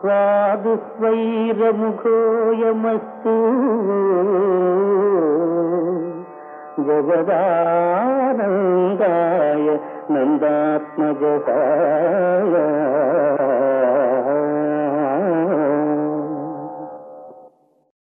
स्वादुस्वैरमुखोऽयमस्तु जगदानन्दाय नन्दात्मजः